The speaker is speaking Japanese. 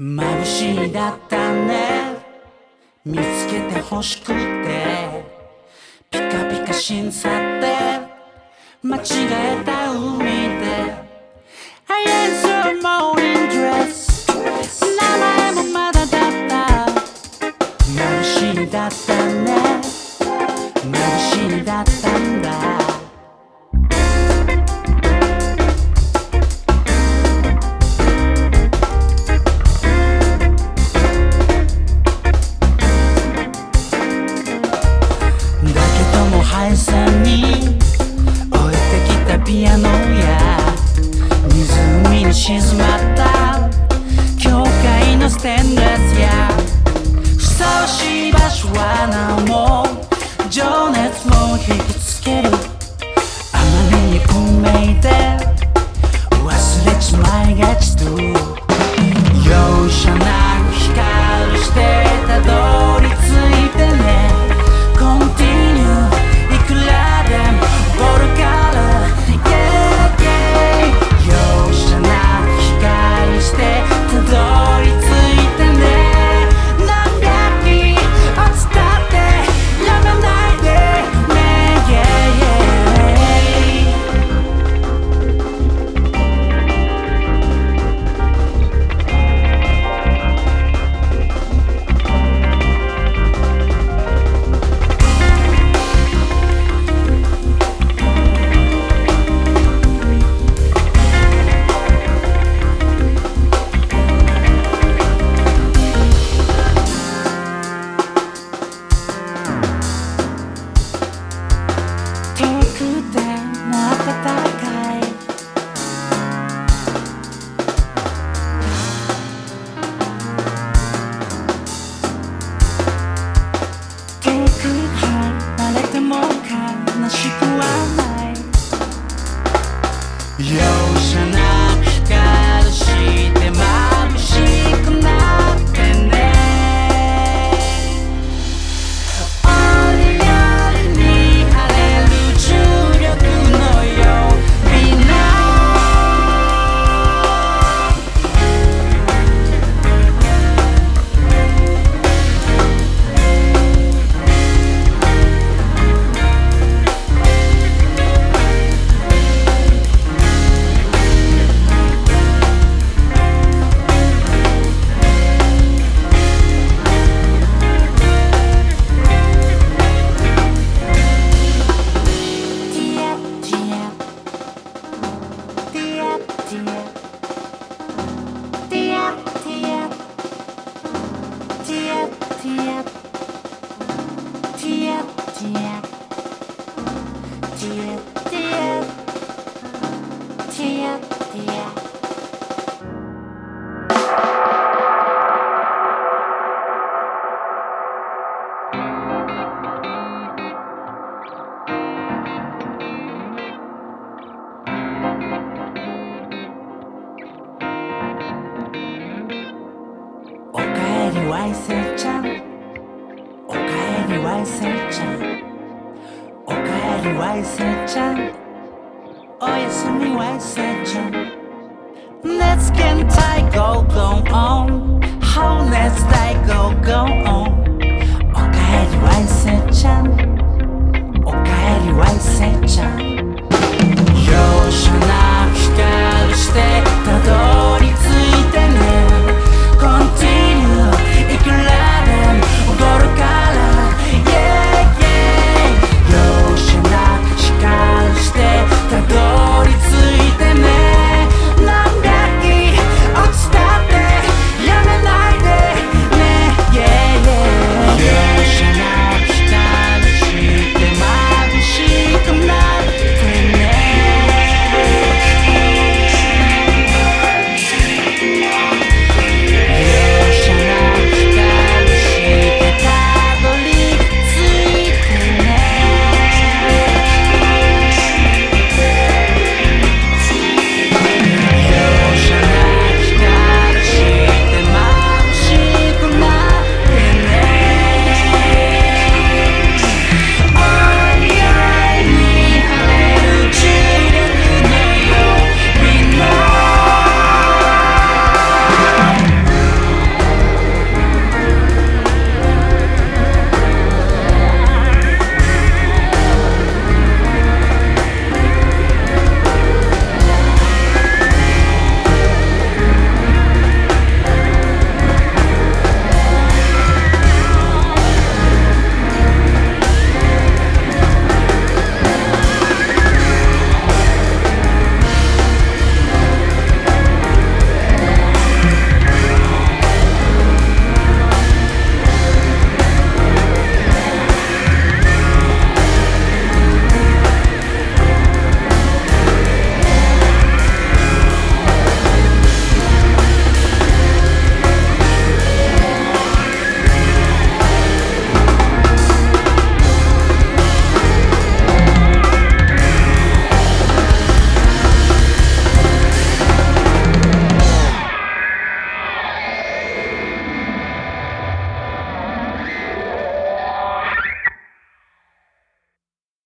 眩しいだったね。見つけて欲しくて。ピカピカ審査って。間違えた海で。I ain't so morning dress 名前もまだだった。眩しいだったね。眩しいだったんだ。understand that's しくはない容赦なく いせいちゃんおかえりわいせいちゃんおかえりわいせいちゃんおやすみわいせいちゃん熱源太鼓 go on 放熱太鼓 go on